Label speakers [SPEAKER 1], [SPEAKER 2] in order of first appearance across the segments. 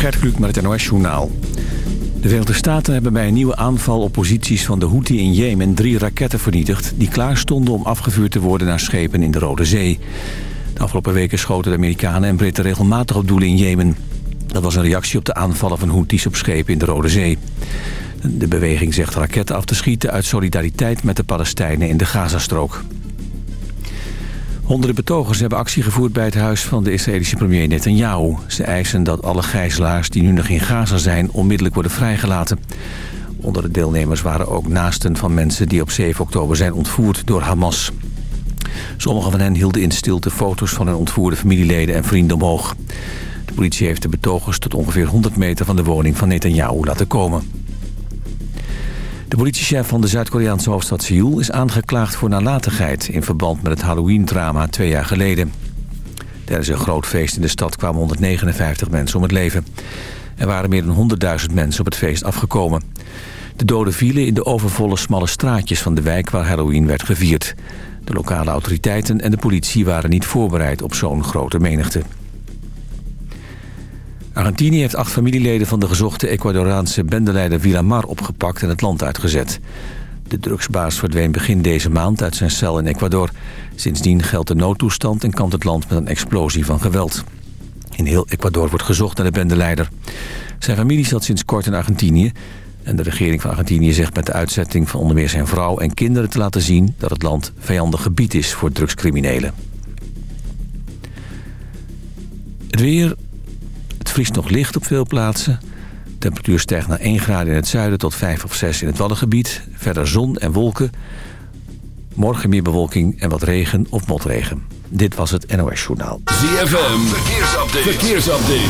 [SPEAKER 1] Gert Kluk met het NOS Journaal. De Verenigde Staten hebben bij een nieuwe aanval op posities van de Houthi in Jemen... drie raketten vernietigd die klaar stonden om afgevuurd te worden naar schepen in de Rode Zee. De afgelopen weken schoten de Amerikanen en Britten regelmatig op doelen in Jemen. Dat was een reactie op de aanvallen van Houthis op schepen in de Rode Zee. De beweging zegt raketten af te schieten uit solidariteit met de Palestijnen in de Gazastrook. Honderden betogers hebben actie gevoerd bij het huis van de Israëlische premier Netanyahu. Ze eisen dat alle gijzelaars die nu nog in Gaza zijn onmiddellijk worden vrijgelaten. Onder de deelnemers waren ook naasten van mensen die op 7 oktober zijn ontvoerd door Hamas. Sommigen van hen hielden in stilte foto's van hun ontvoerde familieleden en vrienden omhoog. De politie heeft de betogers tot ongeveer 100 meter van de woning van Netanyahu laten komen. De politiechef van de Zuid-Koreaanse hoofdstad Seoul is aangeklaagd voor nalatigheid... in verband met het Halloween-drama twee jaar geleden. Tijdens een groot feest in de stad kwamen 159 mensen om het leven. Er waren meer dan 100.000 mensen op het feest afgekomen. De doden vielen in de overvolle smalle straatjes van de wijk waar Halloween werd gevierd. De lokale autoriteiten en de politie waren niet voorbereid op zo'n grote menigte. Argentinië heeft acht familieleden van de gezochte Ecuadoraanse bendeleider Villamar opgepakt en het land uitgezet. De drugsbaas verdween begin deze maand uit zijn cel in Ecuador. Sindsdien geldt de noodtoestand en kampt het land met een explosie van geweld. In heel Ecuador wordt gezocht naar de bendeleider. Zijn familie zat sinds kort in Argentinië. En de regering van Argentinië zegt met de uitzetting van onder meer zijn vrouw en kinderen te laten zien... dat het land vijandig gebied is voor drugscriminelen. Het weer, het vriest nog licht op veel plaatsen. De temperatuur stijgt naar 1 graden in het zuiden tot 5 of 6 in het Waddengebied. Verder zon en wolken. Morgen meer bewolking en wat regen of motregen. Dit was het NOS Journaal.
[SPEAKER 2] ZFM, verkeersupdate. verkeersupdate.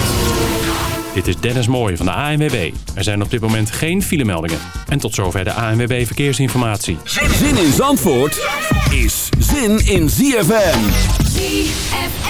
[SPEAKER 3] Dit is Dennis Mooij van de ANWB. Er zijn op dit moment geen filemeldingen. En tot zover de ANWB Verkeersinformatie.
[SPEAKER 2] Zin in Zandvoort is zin in ZFM.
[SPEAKER 4] ZFM.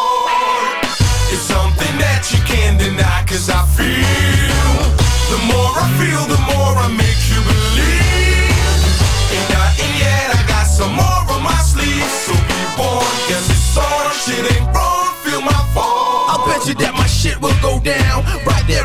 [SPEAKER 5] Cause I feel The more I feel, the more I make you believe. Ain't nothing yet, I got some more on my sleeve. So be warned, cause it's on Shit ain't wrong, feel my fall.
[SPEAKER 6] I'll bet you that my shit will go down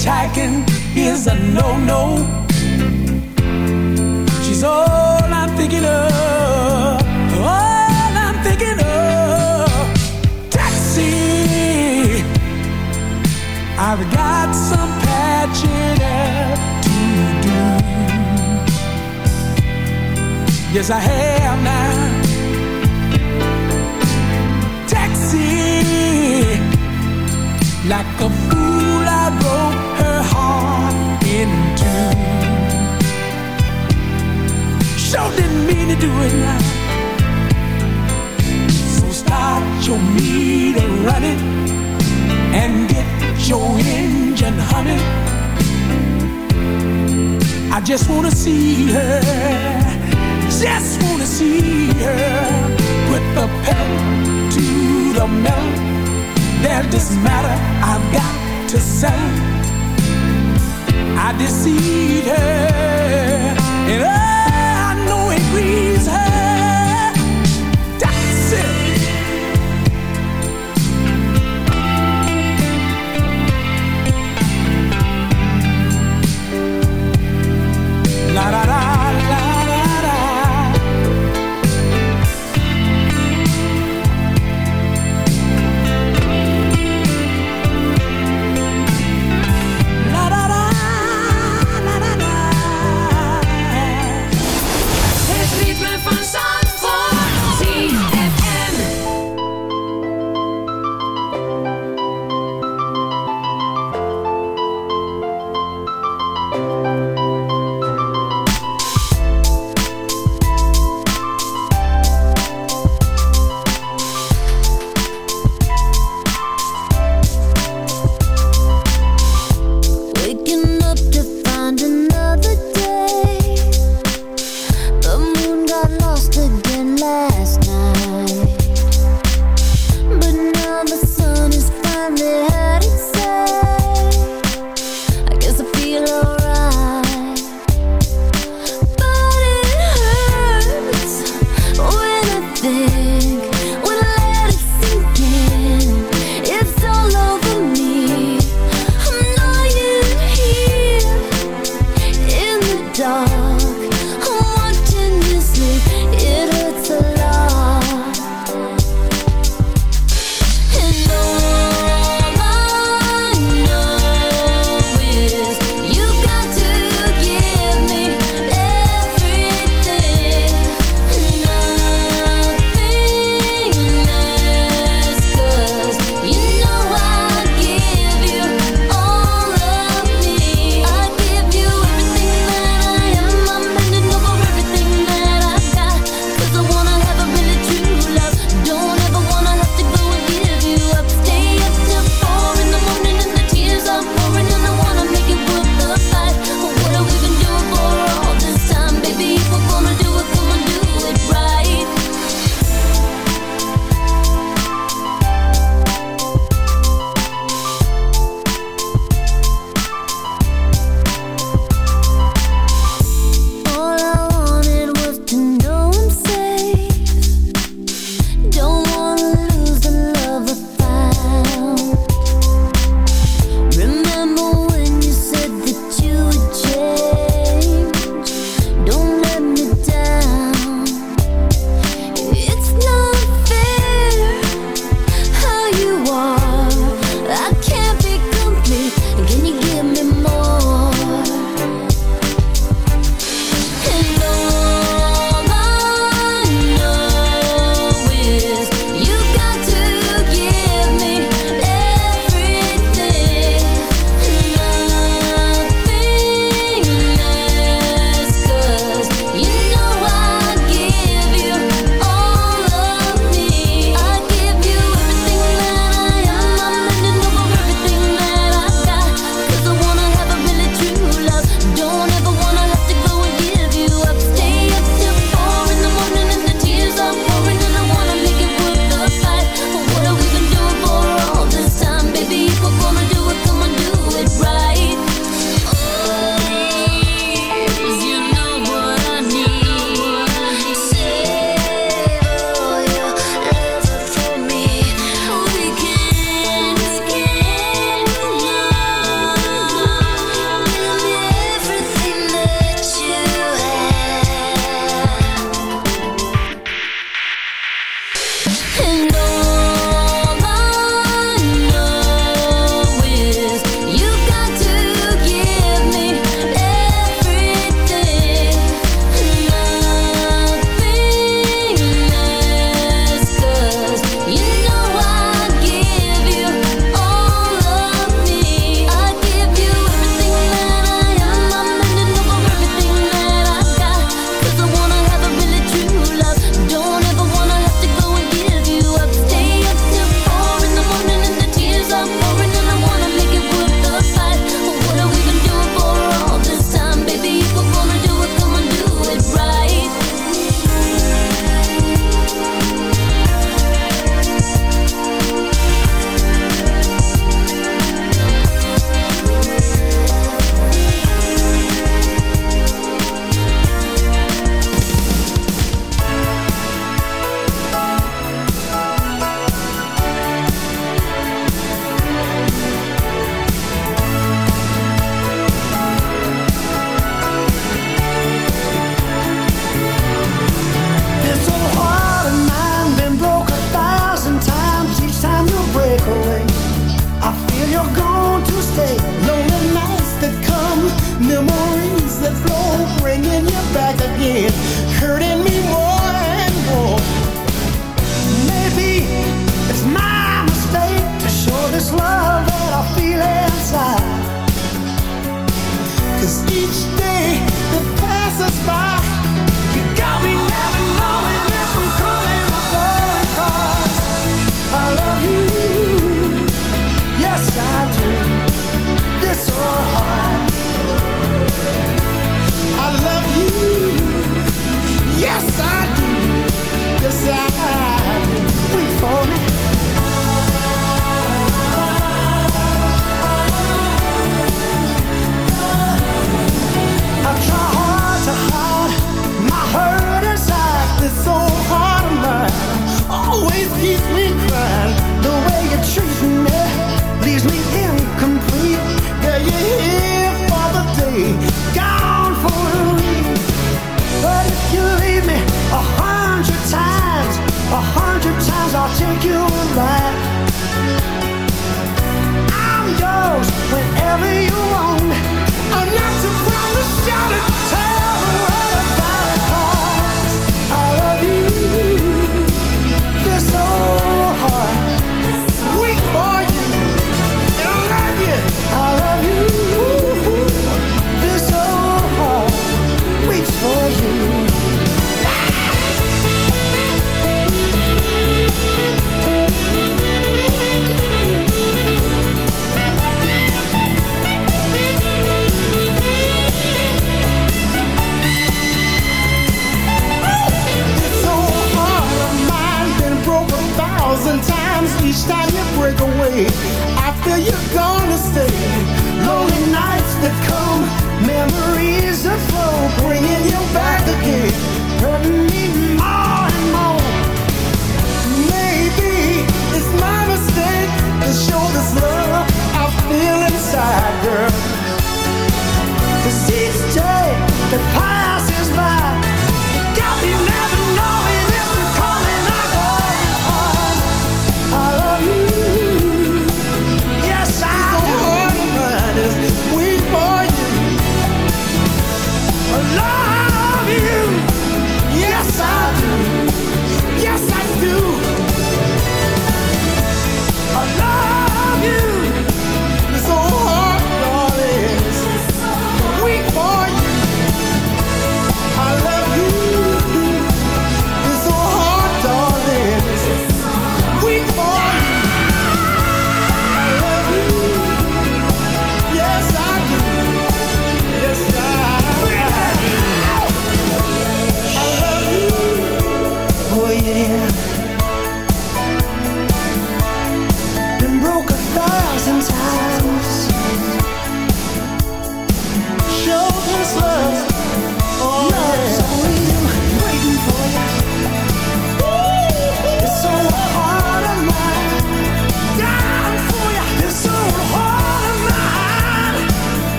[SPEAKER 7] hitchhiking is a no-no. She's all I'm thinking of, all I'm thinking of. Taxi, I've got some patching to do. Yes, I have now. like a fool I broke didn't mean to do it now. So start your meter running and get your engine humming. I just wanna see her, just wanna see her. Put the pedal to the metal. There's this matter I've got to sell. I deceived her, and
[SPEAKER 8] oh
[SPEAKER 9] we